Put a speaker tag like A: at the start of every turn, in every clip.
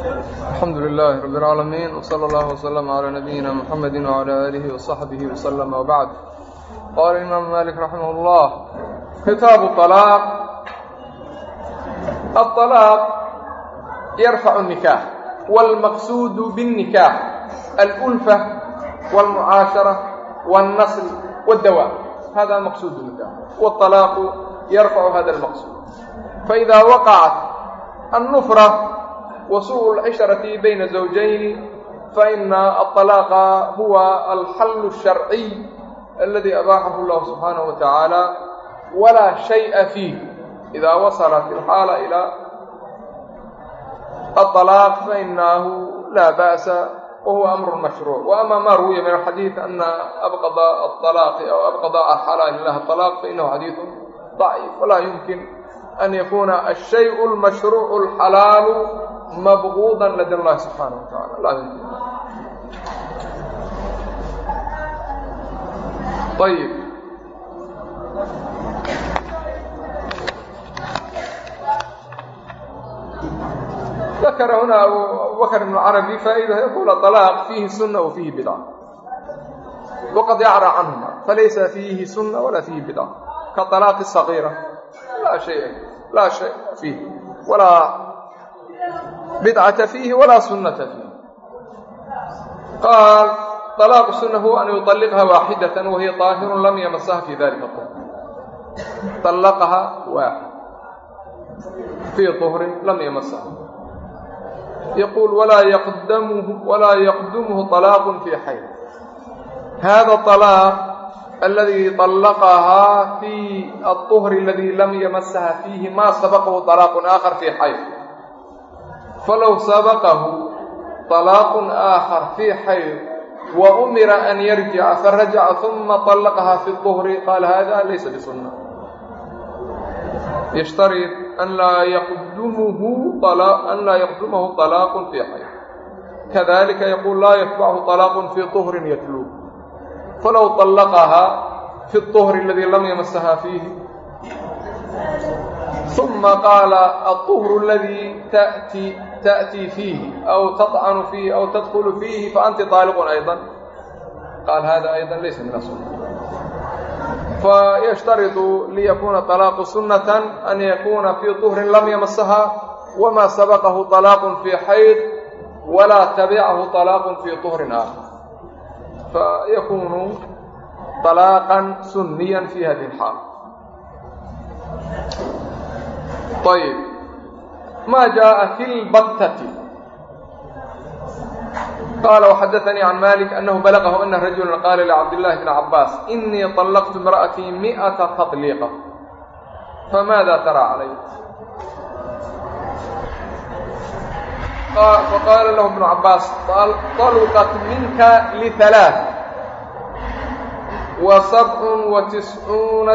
A: alxamdu lilaah rabi اlcaalamiin wsala allahu wslm calaa nabiyina muxamedi wcala aalihi wasaxbihi wslm wbacd qaala imaamu malik raximah اllah kitaabu alaaq aalaaq yarfacu nikaax wاlmaqsuudu biاnnikaax alulfa wاlmucaashara wاlnasl wاdawaa hada maqsuud nikaax wاalaaqu yarfacu hada lmaqsuud faida waqacat annufra وسوء العشرة بين الزوجين فإن الطلاق هو الحل الشرعي الذي أباحه الله سبحانه وتعالى ولا شيء فيه إذا وصلت الحالة إلى الطلاق فإنه لا بأس وهو أمر مشروع وأما ما روي من الحديث أن أبغض الطلاق أو أبغض الحلال الله الطلاق فإنه حديث ضعيف ولا يمكن أن يكون الشيء المشروع الحلال مبغوضا لدى الله سبحانه وتعالى لا يمكن طيب ذكر هنا أبو بكر بن العربي فائدة يقول الطلاق فيه سنة وفيه بدعة وقد يعرى عنهما فليس فيه سنة ولا فيه بدعة كطلاق الصغيرة لا شيء لا شيء فيه ولا بدعة فيه ولا سنة فيه قال طلاق السنة هو أن يطلقها واحدة وهي طاهر لم يمسها في ذلك الطهر طلقها واحد في طهر لم يمسها يقول ولا يقدمه ولا يقدمه طلاق في حيض هذا الطلاق الذي طلقها في الطهر الذي لم يمسها فيه ما سبقه طلاق آخر في falow sabaqahu طalaaqun aakhar fii xayd wa umira an yarjica farajaca ثuma طallaqaha fi الظuhri qaala hada laysa bisunna yashtarid an laa yaqdumuhu طalaaqun fii xayd kadalika yaquul laa yatbachu طalaaqun fii طuhrin yatluu falow طallaqahaa fi الطuhri aladii lam yamasahaa fiihi uma qaala aلطuhru اladii taأtii fiihi aw taطcanu fiihi aw tadkulu fiihi faanti طaaliqun ayضa qaal hada ayضa laysa min asun fayashtariطu liyakuuna طalaaqu sunnatan an yakuuna fii طuhrin lam yamasaha wmaa sabaqahu طalaaqu fii xayd walaa tabicahu طalaaqu fii طuhrin aakhar fayakuunu طalaaqan sunniya fi hadihi اlxaal طلاقا سنيا في هذه الحال طيب ما جاء في البتة قال وحدثني عن مالك أنه بلغه أن رجلا قال لعبد الله بن عباس إني طلقت امرأتي مئة تطليقة فماذا ترى علي فقال له ابن عباس طلقت منك لثلاث وسبع وتسعون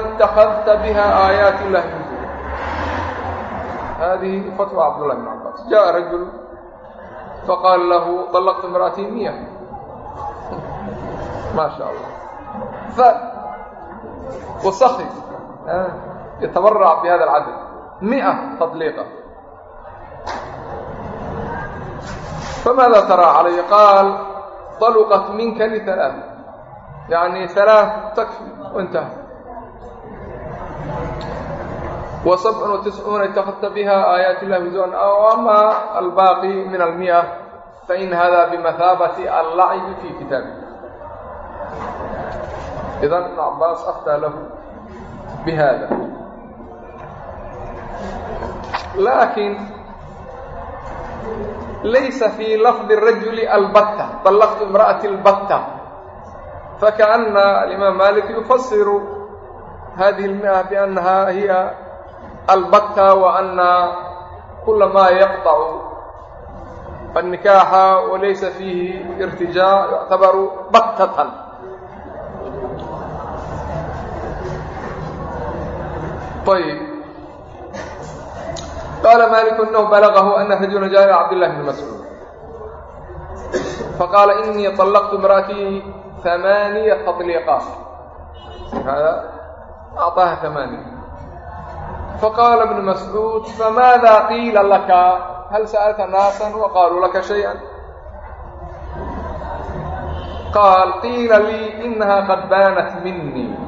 A: hadihi fatwa cabdullahi bn cabaas jaءa rajul faqaala lahu طalaqtu imra'ati miya maa sha allah wasaki yatabarac bi hada alcadl mia taطliiqa famaada taraa calay qaal طalqat minka liثalaaث yani halaaث takfi intaha وسبع وتسعون اتخذت بها آيات الله هزوا أو أما الباقي من المئة فإن هذا بمثابة اللعب في كتابه إذا ابن عباس أفتى له بهذا لكن ليس في لفظ الرجل البتة طلقت امرأة البتة فكأن الإمام مالك يفسر هذه المئة بأنها هي albatta wa ana kula maa yaqtacu annikaaxa walaysa fiihi irtijaac yuctabaru battatan ayb qaala maliku inahu balagahu ana rajula jaa ila cabdillahi bni mascuud faqaala inii طallaqtu imra'atii amaaniyaa طliiqaat hada acطaaha amaaniya تطليقات هذا أعطاها ثمانية فقال ابن مسعود فماذا قيل لك هل سألت ناسا وقالوا لك شيئا قال قيل لي إنها قد بانت مني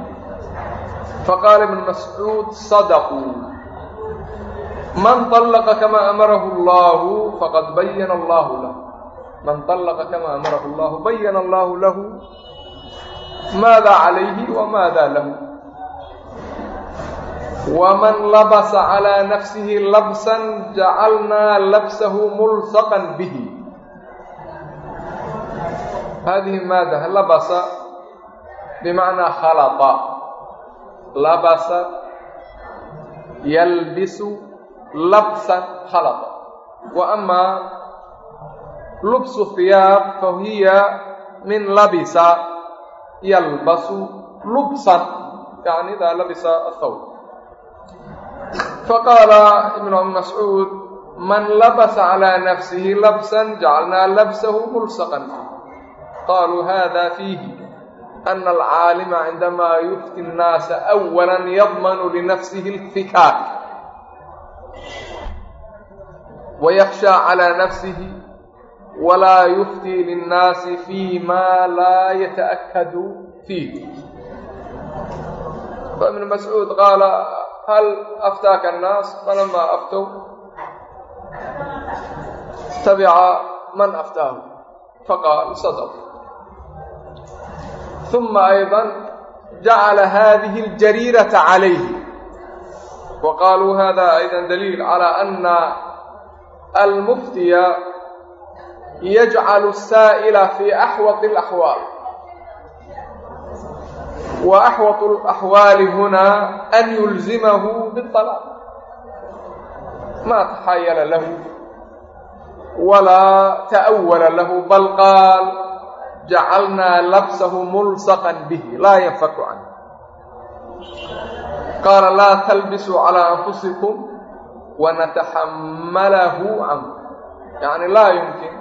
A: فقال ابن مسعود صدقوا من طلق كما أمره الله فقد بين الله له من طلق كما أمره الله بين الله له ماذا waman labasa calaa nafsihi labsan jacalnaa labsahu mulsaqan bihi hadihi maada labasa bimacnaa khalaqa labasa yalbisu labsan khalaqa wa amaa lubsu hiyaab fa hiya min labisa yalbasu lubsan yacni idaa labisa athawb faqaala ibnu mascuud man labasa calaa nafsihi labsan jacalnaa labsahu mulsaqan qaaluu hada fiihi ana alcaalima cindamaa yufti nnaasa awala yadmanu linafsihi اlfikaak wayakhshaa calaa nafsihi walaa yuftii linnaasi fi ma laa yataakadu fiih faibnu mascuud qaala hal aftaaka annaas falamaa aftow tabica man aftaahu faqaal sadaq uma aydan jacala hadihi اljariirata calayhi wa qaaluu hada aydan daliil calaa ana almuftiya yajcalu asaa'ila fi axwaqi اlaxwaal وأحوط الأحوال هنا أن يلزمه بالطلاق ما تحايل له ولا تأول له بل قال جعلنا لبسه ملصقا به لا ينفك عنه قال لا تلبسوا على أنفسكم ونتحمله عنه يعني لا يمكن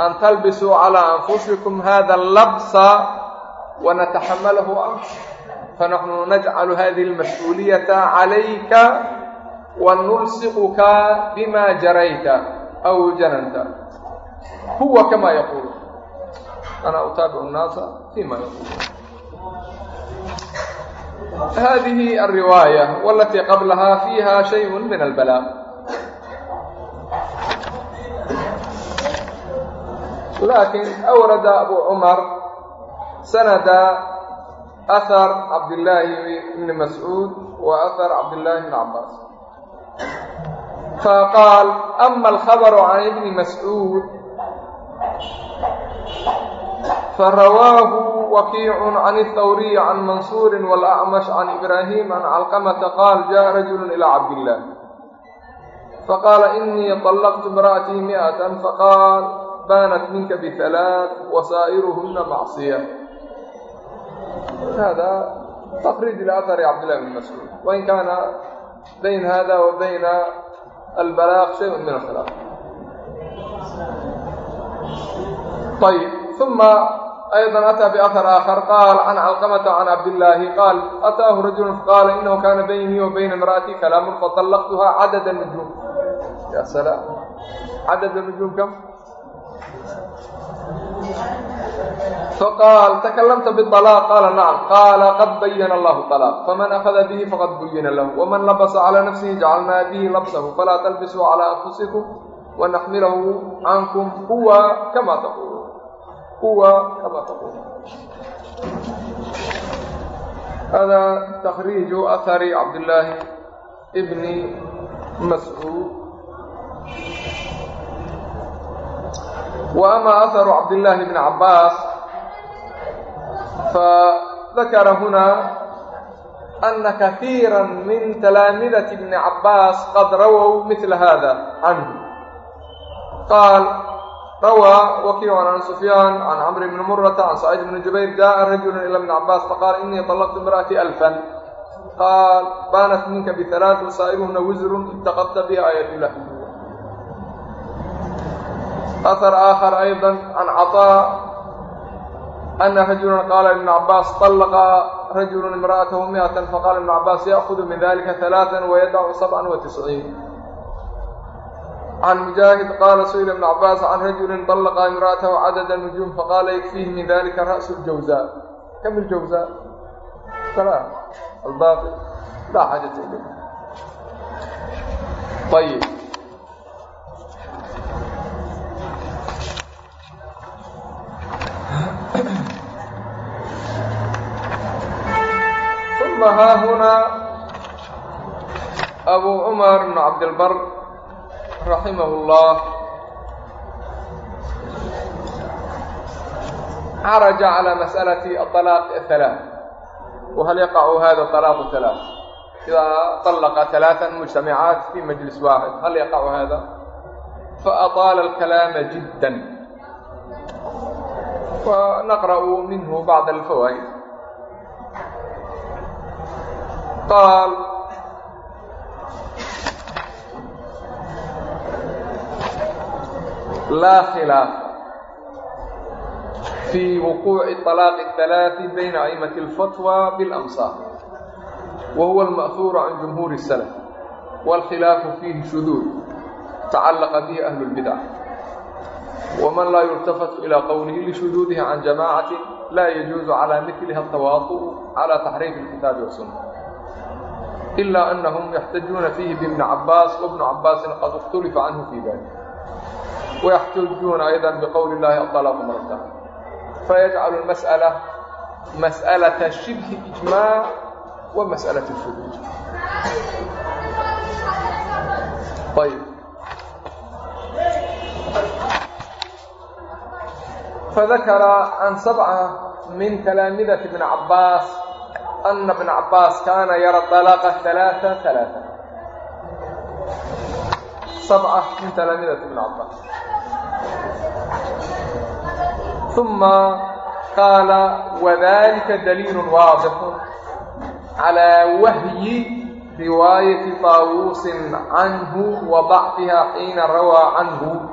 A: أن تلبسوا على أنفسكم هذا اللبس ونتحمله أمر فنحن نجعل هذه المسؤولية عليك ونلصقك بما جريت أو جننت هو كما يقول أنا أتابع الناس فيما يقول هذه الرواية والتي قبلها فيها شيء من البلاء لكن أورد أبو عمر سند أثر عبد الله بن مسعود وأثر عبد الله بن عباس فقال أما الخبر عن ابن مسعود فرواه وكيع عن الثوري عن منصور والأعمش عن إبراهيم عن علقمة قال جاء رجل إلى عبد الله فقال إني طلقت امرأتي مئة فقال بانت منك بثلاث وسائرهن معصية هذا تخريج لأثر عبد الله بن مسعود وإن كان بين هذا وبين البلاغ شيء من الخلاف طيب ثم أيضا أتى بأثر آخر قال عن علقمة عن عبد الله قال أتاه رجل فقال إنه كان بيني وبين امرأتي كلام فطلقتها عدد النجوم يا سلام عدد النجوم كم؟ فقال تكلمت بالطلاق قال نعم قال قد بين الله الطلاق فمن أخذ به فقد بين له ومن لبس على نفسه جعلنا به لبسه فلا تلبسوا على أنفسكم ونحمله عنكم هو كما تقول هو كما تقول هذا تخريج أثر عبد الله ابن مسعود وأما أثر عبد الله بن عباس فذكر هنا أن كثيرا من تلامذة ابن عباس قد رووا مثل هذا عنه قال روى وكيع عن سفيان عن عمرو بن مرة عن سعيد بن جبير جاء رجل إلى ابن عباس فقال إني طلقت امرأتي ألفا قال بانت منك بثلاث وسائرهن وزر اتقدت بها آية الله أثر آخر أيضا عن عطاء أن رجلا قال ابن عباس طلق رجل امرأته مئة فقال ابن عباس يأخذ من ذلك ثلاثا ويدع سبعا وتسعين عن مجاهد قال سئل ابن عباس عن رجل طلق امرأته عدد النجوم فقال يكفيه من ذلك رأس الجوزاء كم الجوزاء؟ ثلاثة الباقي لا حاجة إليه طيب uma haa hunaa abuu cumar bnu cabdilbar raximah اllah xaraja calى masأalaة aطalaaq ahalaaث wahal yaqacu hada طalaaqu halaaث idaa طallaqa halaaثa mujtamacaat fi majlis waaxid hal yaqacu hada faأطaala اlkalaama jidda naqra'u minhu bacd alfawaa'id qaal laa khilaafa fi wuquuci طalaaqi اhalaai bayna a'immati اlfatwa biاlamsaar wa huwa alma'huuru can jumhuuri الsalaf wاlkhilaafu fiihi shuduud tacalaqa bihi ahlu اlbidca wman laa yultafatu ilaa qowlihi lishuduudihi can jamaacatin laa yajuuzu calaa miliha atawaaطu'u calaa taxriifi اlkitaabi wasunna ilaa anahum yaxtajuuna fiihi bibni cabaas wabnu cabaasin qad اkhtulifa canhu fii dalik wayaxtajuuna ayda biqowli اllahi aطalaaqu maratan fayajcalu masأala mas'alaةa shibhi ijmaac wa mas'alaة shuduud طيب فذكر عن سبعة من تلامذة ابن عباس أن ابن عباس كان يرى الطلاق ثلاثة ثلاثة سبعة من تلامذة ابن عباس ثم قال وذلك دليل واضح على وهي رواية طاووس عنه وضعفها حين روى عنه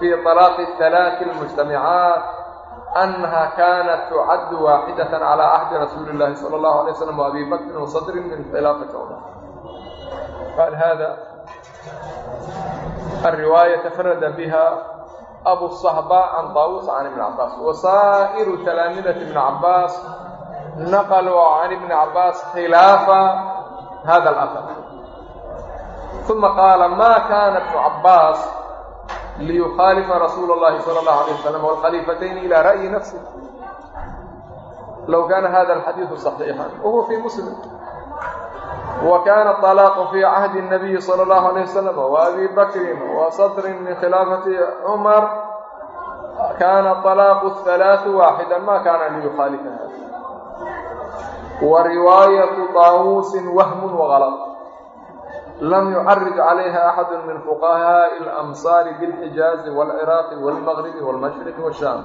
A: في طلاق الثلاث المجتمعات أنha kanت تcd waaxidة عlى cهdi رasuuل الlahi slى الlه عليه وsلم وأbi bkri وصdri min khilaafaة cmar qal hada الriwaaية تfrd bha أbu الصhباء عan طاوuس عn iبn cabaas وsائر تlاamidaة iبn cabaas naqlوا عan iبn cabaas khilaafa hada الأثr ثuma qaala ma kana iبn cabaas liyukhaalifa rasuula اllahi salى اllahu alيه wasalam wاlkhalifatayni ilaa ra'yi nafsi low kaana hada alxadiidu صaxiixan wahuwa fii muslim wa kaana طalaaqu fii cahdi الnabiyi salى اllahu alيه wasalam wa abi bakrin wa sadrin min khilaafati cumar kaana طalaaqu اhalaau waaxida ma kaana liyukhaalifa hada wa riwaayaةu طaawusin wahmu wgalط وهم وغلط لم يعرج عليها أحد من فقهاء الأمصار بالحجاز والعراق والمغرب والمشرق والشام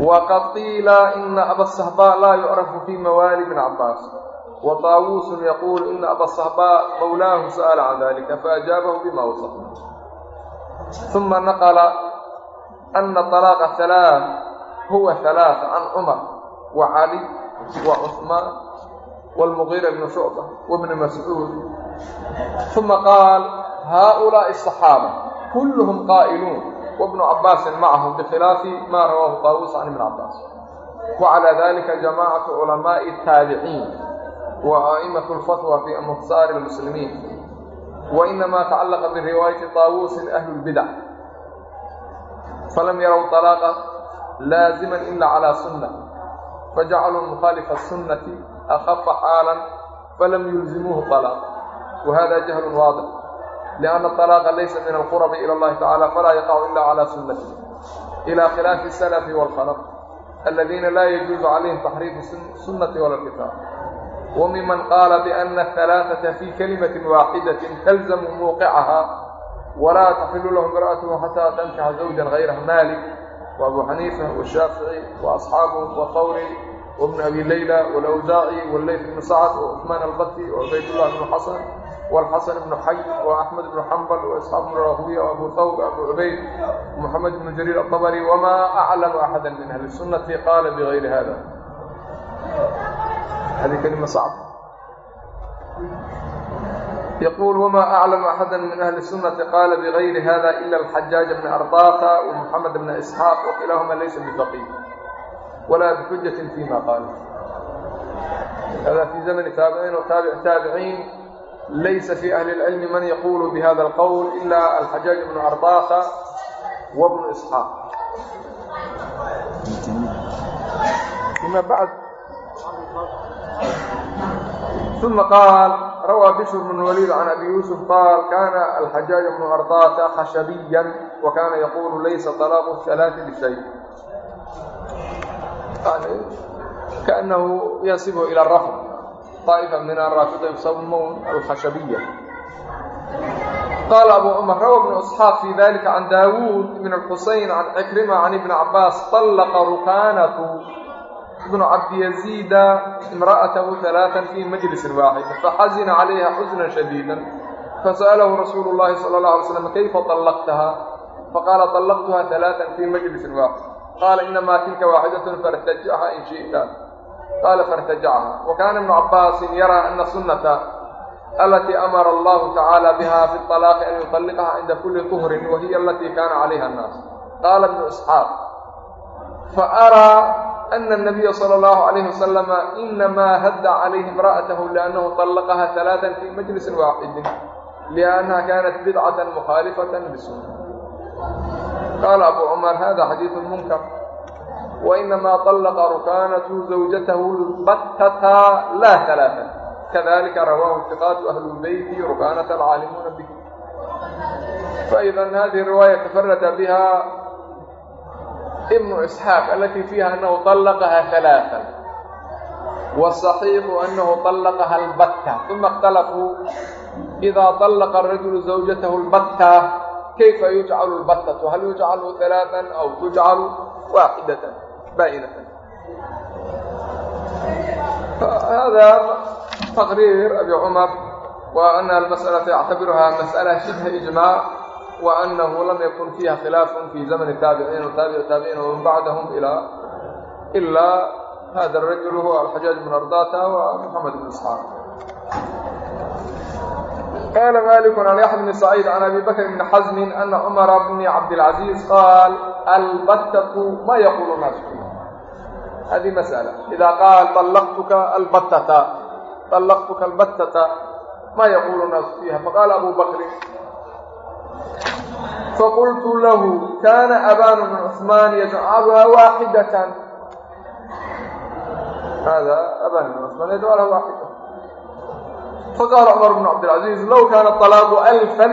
A: وقد قيل إن أبا الصهباء لا يعرف في موالي بن عباس وطاووس يقول إن أبا الصهباء مولاه سأل عن ذلك فأجابه بما وصفنا ثم نقل أن الطلاق الثلاث هو ثلاث عن عمر وعلي وعثمان والمغيرة بن شعبة وابن مسعود ثم قال هؤلاء الصحابة كلهم قائلون وابن عباس معهم بخلاف ما رواه طاووس عن ابن عباس وعلى ذلك جماعة علماء التابعين وأئمة الفتوى في أمصار المسلمين وإنما تعلق برواية طاووس أهل البدع فلم يروا طلاقة لازما إلا على سنة فجعلوا المخالف السنة akhafa xaalan falam yulzimuuhu طalaaq wahada jahl waadix lianna طalaaqa laysa min alqurabi ila اllahi tacala falaa yaqacu ila cala sunnati ila khilaafi asalafi wاlkhalaq aladiina laa yajuuzu calayhim taxriifu sunnati wala lkitaab وممن قال بأن الثلاثة في كلمة واحدة تلزم موقعها ولا تحل لهم امرأته حتى تنكح زوجا غيره مالك وأبو حنيفة والشافعي وأصحابه وثور وبن أبي ليلى والأوزاعي والليث بن سعد وعثمان البكري وعبيد الله بن حسن والحسن بن حي وأحمد بن حنبل وإسحاق بن راهوية وأبو ثوب أبو عبيد ومحمد بن جرير الطبري وما أعلم أحدا من أهل السنة قال بغير هذا هذه كلمة صعبة يقول وما أعلم أحدا من أهل السنة قال بغير هذا إلا الحجاج بن أرطاخة ومحمد بن إسحاق وكلاهما ليس بفقيه walaa bixujatin fima qaalu hada fii zamani taabiciin wataabic taabiciin laysa fii ahli اlcilmi man yaqulu bihada alqowl ila alxajaaj bnu cardaaha wa bnu isxaaq ma bad uma qaal rawى bishr bn waliid can abi yuusuf qaal kana alxajaaj bnu cardaaha khashabiya wa kana yaqulu laysa طalaaqu اhalaai bishay الثلاث بشيء يعني كأنه ينسبه إلى الرفض طائفة من الرافضة يسمون الخشبية قال أبو عمر روى ابن إسحاق في ذلك عن داوود بن الحسين عن عكرمة عن ابن عباس طلق ركانة ابن عبد يزيد امرأته ثلاثا في مجلس واحد فحزن عليها حزنا شديدا فسأله رسول الله صلى الله عليه وسلم كيف طلقتها فقال طلقتها ثلاثا qaala inamaa tilka waaxidatun fartajicha in shi'ta qaala fairtajacha wa kaana ibnu cabbaasin yaraa ana sunnata alatii amara allahu tacaala biha fi alaaqi an yutalliqaha cinda kulli tuhrin wa hiya alatii kaana calayha annaas qaala ibnu isxaaq fa araa أن النبي صلى الله عليه وسلم إنما هد عليه امرأته لأنه طلقها ثلاثا في مجلس واحد لأنها كانت بدعة مخالفة للسنة qaala abu cumar hada xadiiu munkar wainamaa طallaqa rukaanatu zawjatahu battata laa halaaa kadalika rawaahu iqaatu ahlulbeyti rukaanat alcaalimuuna bi faida hadihi riwaaya tafarada biha ibnu isxaaq alati fiiha anahu طallaqaha halaaa wصaxiixu anahu طallaqaha albatta uma اkhtalafuu إida طallaqa rajulu zawjatahu اlbatta البتة كيف يجعل البتة هل يجعل ثلاثا أو تجعل واحدة بائنة هذا تقرير أبي عمر وأن المسألة يعتبرها مسألة شبه إجماع وأنه لم يكن فيها خلاف في زمن التابعين وتابع التابعين ومن بعدهم إلى إلا هذا الرجل هو الحجاج بن أرضاته ومحمد بن إسحاق قال مالك عن يحيى بن سعيد عن أبي بكر بن حزم أن عمر بن عبد العزيز قال البتة ما يقول الناس فيها هذه مسألة إذا قال طلقتك البتة طلقتك البتة ما يقول الناس فيها فقال أبو بكر فقلت له كان أبان بن عثمان يجعلها واحدة هذا أبان بن عثمان يجعلها واحدة faqaala cumar bnu cabdilcaziiz low kaana alaaqu alfan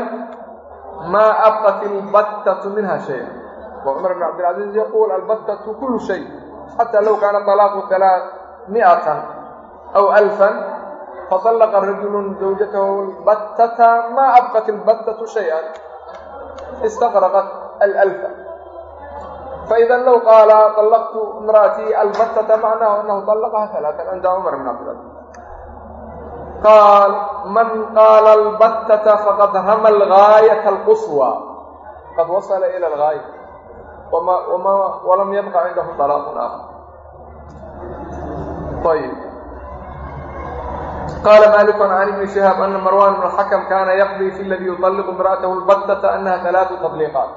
A: maa abqat ilbattatu minha shaya wa cumar bn cabdilcaziiz yaquul albattatu kulu shay xataa low kaana alaaqu alaamiatan aw alfan falaqa rajulu zawjatahu lbattata maa abqat ilbattatu shayan istaqraqat alalfa. Faidan low qaala alaqtu imra'atii albattata macnahu anahu alaqaha alaaan cinda cumar bn cabdilcaziiz qaal man qaala albattata faqad hama algaayata alquswa qad wasala ila algaaya walam yabqa cindahu talaaqun akhar ayb qala malik can ibni shihaab ana marwan ibn xakam kana yaqdi fi ladi yuطaliqu imra'atahu albattata anaha halaatu tabliiqaat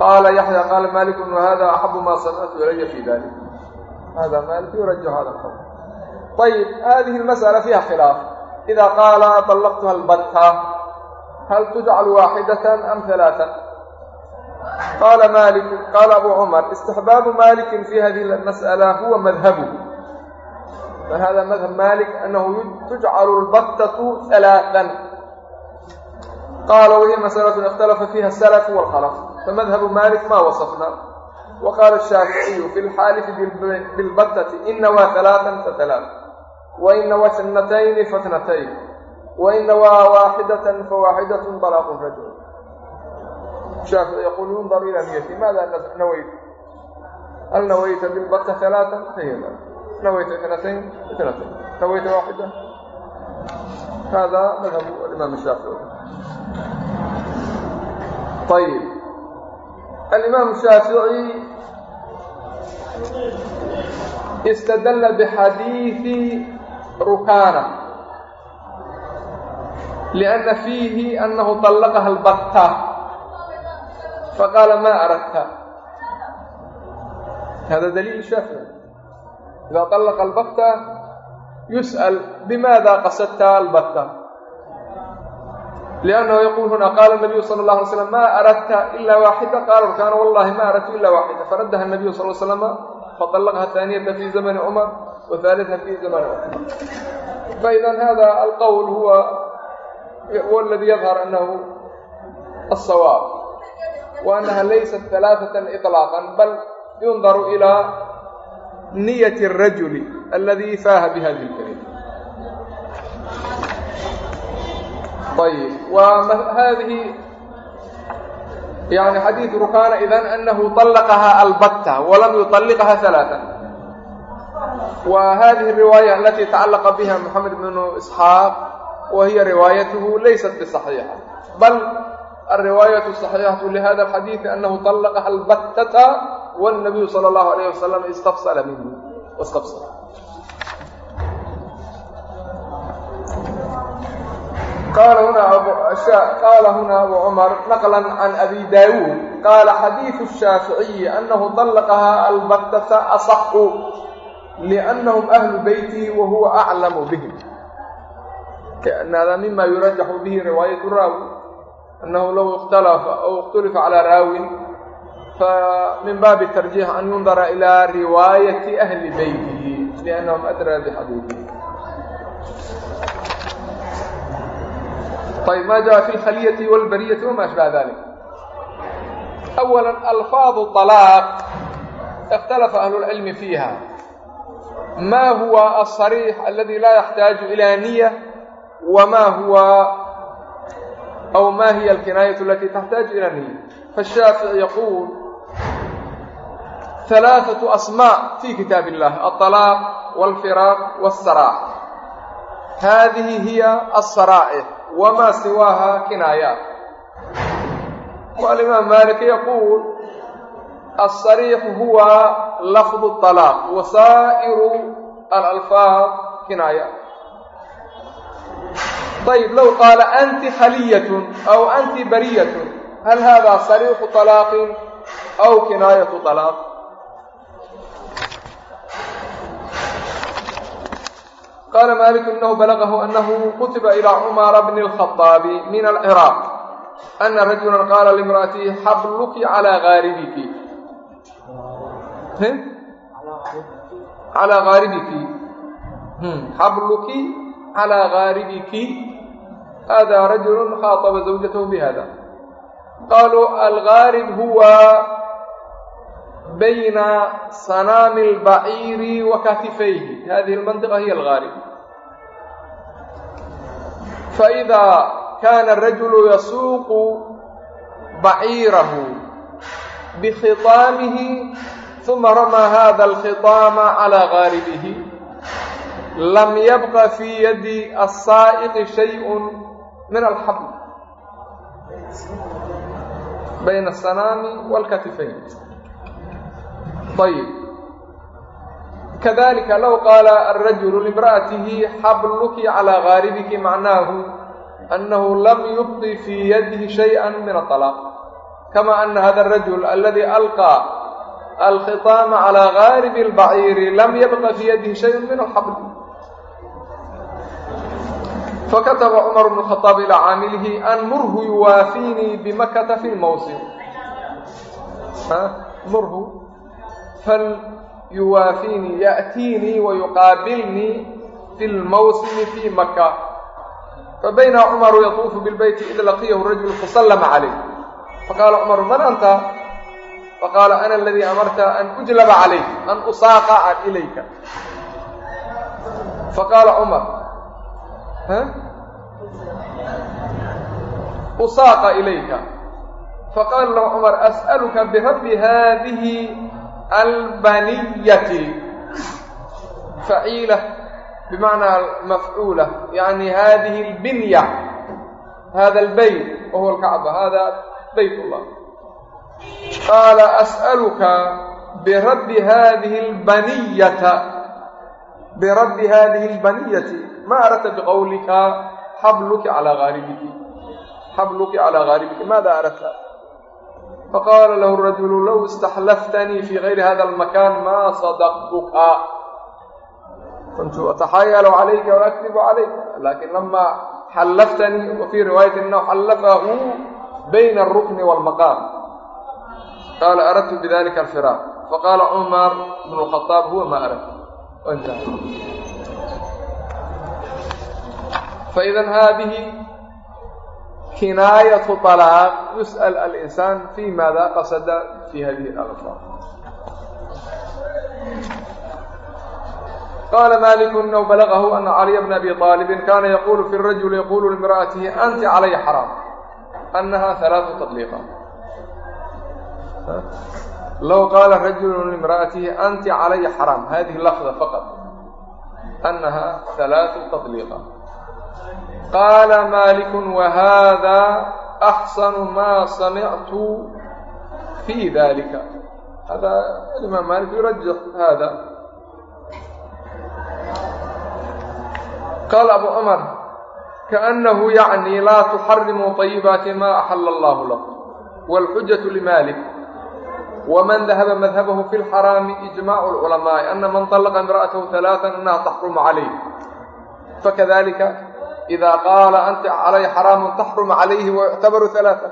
A: qala yaxya qala maliku hada axabu ma samictu ilaya fi dalik hada malik yurajix hada alqawl ayib hadihi lmas'ala fiiha khilaaf ida qaala dallaqtuha albatha hal tujcalu waaxidatan am halaatan qaala malik qaala abu cumar istixbaabu malikin fi hadihi lmas'ala huwa madhabu فهذا مذهب مالك أنه تجعل البتة ثلاثا. قال وهي مسألة اختلف فيها السلف والخلف. فمذهب مالك ما وصفنا وقال الشافعي في الحالف بالبتة إن نوى ثلاثا فثلاث وإن نوى اثنتين فاثنتين وإن نوى واحدة فواحدة طلاق الرجل الشافعي يقول ينظر إلى نيتي ماذا نويت هل نويت بالبتة ثلاثا فهي ذلك نويت اثنتين اثنتين نويت واحدة هذا مذهب الإمام الشافعي طيب الإمام rukaana lianna fiihi annahu dallaqaha albatta faqaala maa aragta hada daliil shaafici idaa dallaqa albatta yus'al bimaada qasadta albatta لأnنه yقول هna qال النبي صلى الله عليه وسلم mا أرdت إلا واحدة. qال رkان واللhi mا أردت إلا واحدة. فردha النبي صلى اه وسلم فطلقها ثانية في زمن cمر وثالثا في زمن زمانه فإذا هذا القول هو هو الذي يظهر أنه الصواب وأنها ليست ثلاثة إطلاقا بل ينظر إلى نية الرجل الذي فاه بهذه الكلمة طيب وهذه يعني حديث ركان إذن أنه طلقها البتة ولم يطلقها ثلاثا wa hadihi riwaaya alati tacalaqa biha moxamed bnu isxaaq wa hiya riwaayatuhu laysat bisaxiixa bal alriwaayatu saxiixatu lihada alxadiidi anahu طallaqaha albattata wاnabiyu sala اllahu alayh wasalam istafsala minhu. Wastafsala qal huna abu cmar naqla can abi daawuud qaala xadiidu الshaaficiyi anahu طallaqaha albattata asaxu liannahum ahlu beytihi wa huwa aclamu bihim hada mima yurajaxu bihi riwaayat raawi annahu low ikhtalafa aw ikhtulifa calaa raawin famin baabi tarjiix an yundara ilaa riwaayati ahli beytihi liannahum adraa bixadiidihi ayb ma jaa fi lkhalyati wاlbariyati wama ashbaha dalik awala alfaadu طalaaq ikhtalafa ahlu اlcilmi fiiha ma huwa aلصarيix aladi laa yaxtaaجu ilى niya wma huwa aw ma hiya alkinaayaة alati taxtaaجu ilى niya faالshaafiعi yaquul ثalaaثaة asmاء fi kitaab الlah aلطalاaq واlfiraaq والsarاx hadihi hiya aلsaraa'ix wma siwaaha kinaayaat alimaam malik yaquul الصريح هو لفظ الطلاق وسائر الألفاظ كنايات طيب لو قال أنت خلية أو أنت برية هل هذا صريح طلاق أو كناية طلاق قال مالك إنه بلغه أنه كتب إلى عمر بن الخطاب من العراق أن رجلا قال لامرأته حبلك على غاربك على غاربك حبلك على غاربك هذا رجل خاطب زوجته بهذا قالوا الغارب هو بين صنام البعير وكتفيه هذه المنطقة هي الغارب فإذا كان الرجل يسوق بعيره بخطامه ثم uma ramaa hada alkhitaama calaa qaalibihi lam yabqa fii yadi asaa'iqi shayun min alxabl bayna asanaami walkatifayn ayib kadalika low qaala alrajulu limra'atihi xabluki calaa gaaribiki macnaahu annahu lam yubqi fii yadihi shayئa min aطalaaq kama ana hada alrajul aladi alqaa على غارب البعير لم يبق في يده شيء من الحبل فكتب عمر بن الخطاب إلى عامله أن مره يوافيني بمكة في الموسم ها مره فليوافيني يأتيني ويقابلني في الموسم في مكة فبين عمر يطوف بالبيت إذ لقيه الرجل فسلم عليه فقال عمر من أنت فقال أنا الذي أمرت أن أجلب عليك أن أساق إليك فقال عمر ها أساق إليك فقال له عمر أسألك برب هذه البنية فعيلة بمعنى مفعولة يعني هذه البنية هذا البيت وهو الكعبة هذا بيت الله قال qaala as'aluka birabbi hadihi albaniyata birabbi hadihi albaniyati ma aradta biqowlika xabluki calaa gaalibiki xabluki calaa gaalibiki maada aradta faqaala lahu rajulu low istaxlaftanii fii gayri hada almakaan maa sadaqtuka kuntu ataxaayalu calayka waakdibu calayka laakiin lamaa xallaftanii wa fii riwaayati annahu xallafahu bayna alrukni walmaqaam بذلك الفراق فقال عمر بن الخطاب هو ما أردت وانتهى فإذا هذه كناية طلاق يسأل الإنسان في ماذا قصد في هذه الألفاظ قال مالك أنه بلغه أن علي بن أبي طالب كان يقول في الرجل يقول لامرأته أنت علي حرام أنها ثلاث تطليقات لو قال الرجل لامرأته أنت علي حرام هذه اللفظة فقط أنها ثلاث تطليقات قال مالك وهذا أحسن ما سمعت في ذلك هذا الإمام مالك يرجح هذا قال أبو عمر كأنه يعني لا تحرموا طيبات ما أحل الله لكم والحجة لمالك ومن wman dahaba madhabahu fi lxaraami ijmac lculamaai ana man alaqa imra'atahu alaaa inaha taxrumu calayh fakadalika ida qaala anta calay xaraamu taxrumu calayhi wayuctabaru alaaa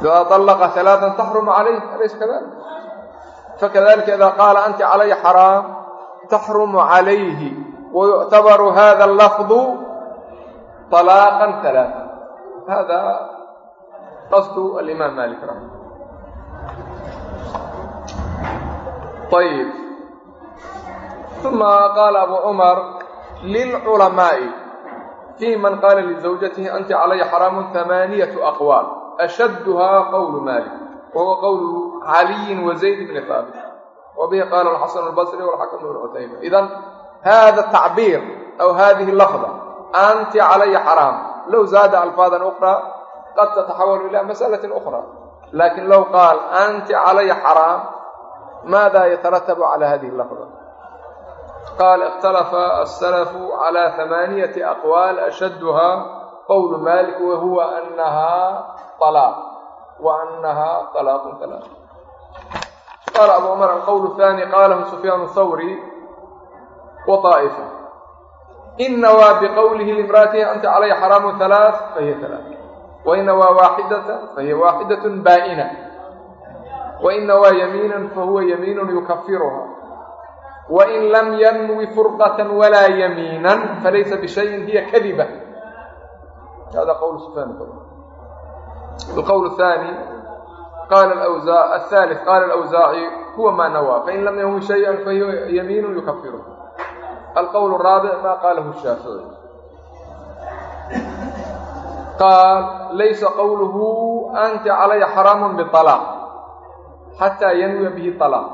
A: ida alaqa alaaan taxrumu calayh alays kadalik fakadalika ida qaala anti calay xaraam taxrumu calayhi wayuctabaru hada lafdu alaaqan alaaa hada qasdu alimaam malik raxma ayib uma qaala abuu cumar lilculamaa'i fii man qaala lizawjatihi anti calaya xaraamun amaaniyatu aqwaal ashadduhaa qowlu maalik wahuwa qowlu caliyin wa zayd bni haabit wa bihi qaala alxasan albasri walxakamu bn cutayma idan hada tacbiir aw hadihi lafda anti calaya xaraam low zaada alfaadan ukhraa qad tataxawalu ila masalatin ukhraa laakin low qaal anti calaya xaraam على هذه اللفظة قال اختلف السلف على ثمانية أقوال أشدها قول مالك وهو أنها طلاق وأنها طلاق ثلاث قال أبو عمر القول الثاني قاله سفيان الثوري وطائفة إن نوى بقوله لامرأته أنت علي حرام ثلاث فهي ثلاث وإن نوى واحدة فهي واحدة بائنة وإن نوى يمينا فهو يمين يكفرها وإن لم ينوي فرقة ولا يمينا فليس بشيء هي كذبة هذا قول سفيان الثوري القول الثاني قال الأوزاع الثالث قال الأوزاعي هو ما نوى فإن لم ينوي شيئا فهي يمين يكفره القول الرابع ما قاله الشافعي قال ليس قوله أنت علي حرام xataa yanwiya bihi alaaq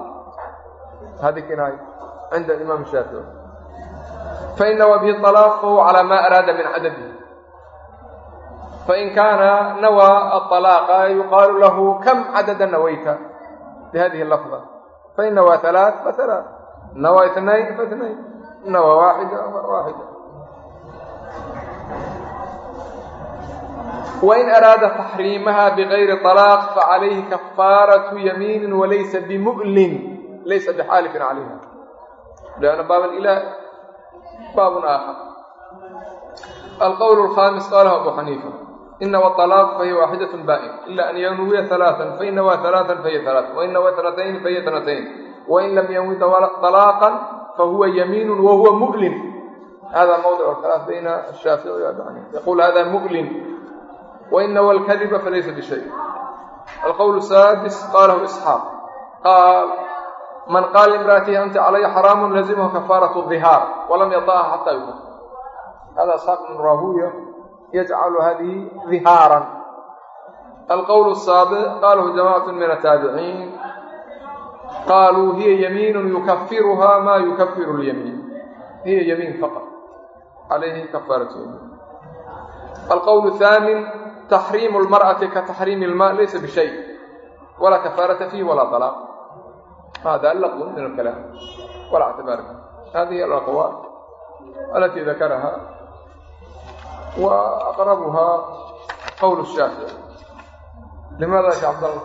A: hadi kinaaya cinda imaam shaafici fain nawaa bihi alaaqu calaa maa araada min cadadihi fain kaana nawaa aطalaaqa yuqaalu lahu kam cadada nawayta bihadihi lafda fain nawaa alaa faala nawaa itnayn faitnayn nawaa waaxida waaxida wain araada taxriimaha bikayri alaaq facalayhi kafaaratu yamiinin walaysa bimulin laysa bixaalifin calayha lanna baab alilah baabun aakhar alqowl alkhamis qalahu abu xaniifa inawa alaaq fahiya waaxidat baa'in ila an yanwiya alaaan fainawa alaaan fahiya alaa wainawa hanatayn fahiya hanatayn wain lam yanwi alaaqan fahuwa yamiin wahuwa mulin hada mawdic khalaaf bayna shaafici yaqul hada mulin wain nawa alkadiba falaysa bishay alqowl saadis qalahu isxaaq qaal man qaala imraatihi anti calaya xaraamu lazimhu kafaarat dihaar walam yataha xataa yukafir hada isxaaq min rahuya yajcalu hadihi dihaaran alqowl saabiq qalahu jamacatu min ataabiciin qaaluu hiya yamiin yukafiruha ma yukafiru lyamiin hiya yamiin faqat calayhi kafaaratu yamiin alqowl haamin taxriimu lmar'ati ka taxriimi lmaa laysa bishay walaa kafaarata fiihi walaa alaaq hada alaqu min alkalaam. Walaa ctibaar hadihi alaqwaal alati dakaraha wa aqrabuhaa qowl shaafici limaada sheekh cabdalla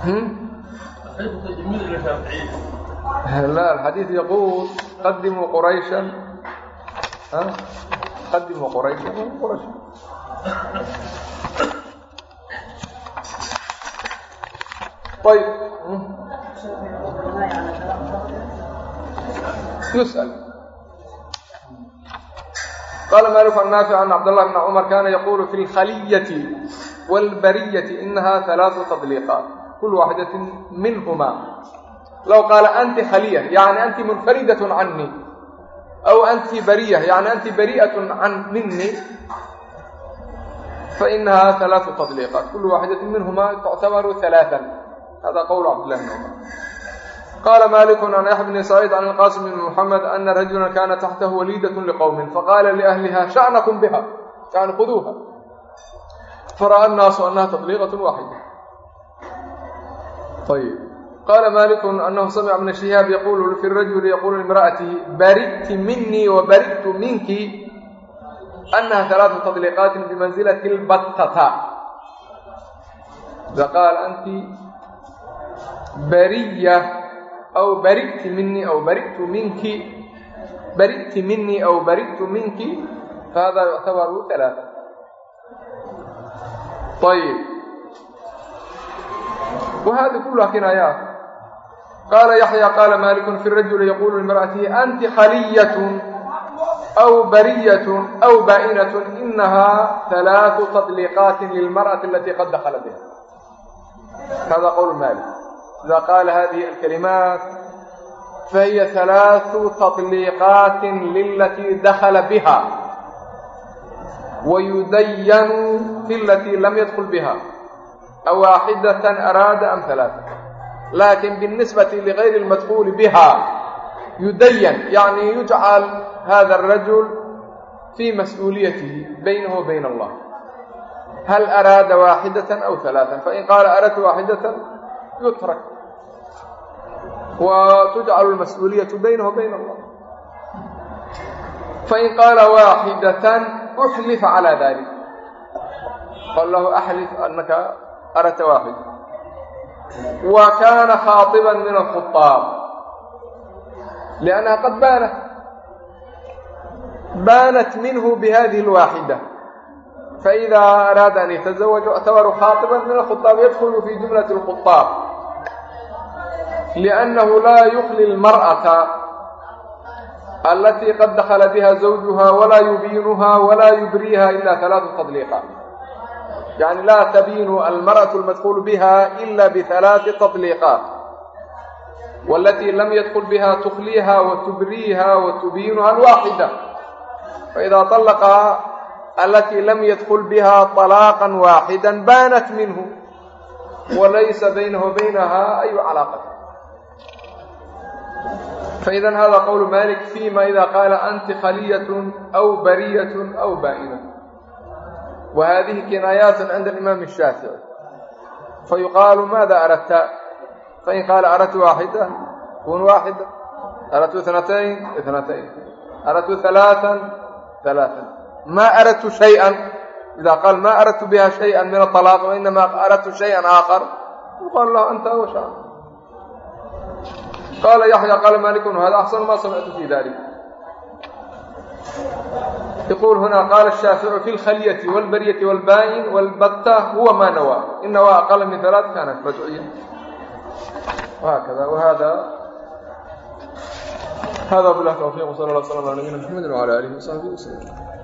A: لا hmm? الحديث يقول قدموا قريشا ها قدم وقريش وقريش طيب يسأل قال مالك عن نافع عن عبد الله بن عمر كان يقول في الخلية والبرية إنها ثلاث تطليقات كل واحدة منهما لو قال أنت خلية يعني أنت منفردة عني aw anti bariya yani anti bari'atu can mini fainaha alaau taliiqaat kulu waaxidati minhuma tuctabaru alaaan hada qowl cabdillahi bn cumar qala maliku can yaxya bni saciid can alqasim bn muxamed ana rajula kana taxtahu waliidat liqowmin faqala liahliha sha'nakum biha yani kuduuha fara'aa annaasu annaha taliiqat waaxida ayb qala maliku anahu samica bna shihaab yaqulu fi rajuli yaqulu limra'ati baridti minii wabaridtu minki anaha alaaثa taliqaatin bimanzilati lbattata faqaal anti bariya aw barigti minii aw barigtu minki barigti minii aw barigtu minki fahada yuctabaru alaaثa ayb wahada kulu akinaya qaala yaxya qaala maaliku fi rajuli yaquulu limar'atihi anti xaliyatun aw bariyatun aw baa'inatun inahaa halaatu tadliiqaatin lilmar'ati alatii qad dakala biha hada qowl malik إذا قال هذه الكلمات فهي ثلاث تطليقات للتي دخل بها. ويدين في التي لم يدخل بها. أواحدة أراد أم am أواحدة أراد أم ثلاثة لكن بالنسبة لغير المدخول بها يدين يعني يجعل هذا الرجل في مسؤوليته بينه وبين الله هل أراد واحدة أو ثلاثا فإن قال أردت واحدة يترك وتجعل المسؤولية بينه وبين الله فإن قال واحدة أحلف على ذلك قال له أحلف أنك أردت واحدة وكان خاطبا من الخطاب لأنها قد بانت بانت منه بهذه الواحدة فإذا أراد أن يتزوج اعتبر خاطبا من الخطاب يدخل في جملة الخطاب لأنه لا يخلي المرأة التي قد دخل بها زوجها ولا يبينها ولا يبريها إلا ثلاث تطليقات يعني لا تبين المرأة المدخول بها إلا بثلاث تطليقات والتي لم يدخل بها تخليها وتبريها وتبينها الواحدة فإذا طلق التي لم يدخل بها طلاقا واحدا بانت منه وليس بينه وبينها أي علاقة فإذا هذا قول مالك فيما إذا قال أنت خلية أو برية أو بائنة وهذه كنايات عند الإمام الشافعي فيقال ماذا أردت فإن قال أردت واحدة كن واحدة أردت اثنتين اثنتين أردت ثلاثا ثلاثا ما أردت شيئا إذا قال ما أردت بها شيئا من الطلاق وإنما أردت شيئا آخر يقال له أنت وشأن قال يحيى قال مالك وهذا أحسن ما سمعت في ذلك يقول هنا قال الشافع في الخلية والبرية والباين والبتة هو ما نوى إن نوى أقل من ثلاث كانت رجعية وهكذا وهذا هذا بالله التوفيق وصلى الله وسلم على نبينا محمد وعلى آله وصحبه وسلم